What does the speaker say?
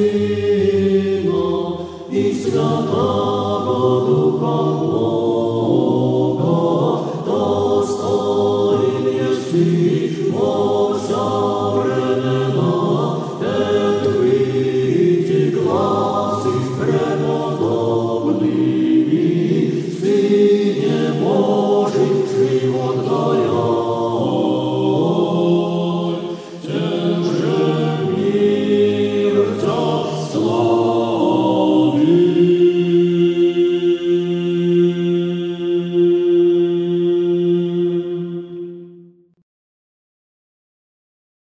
Сина і Святого Духа.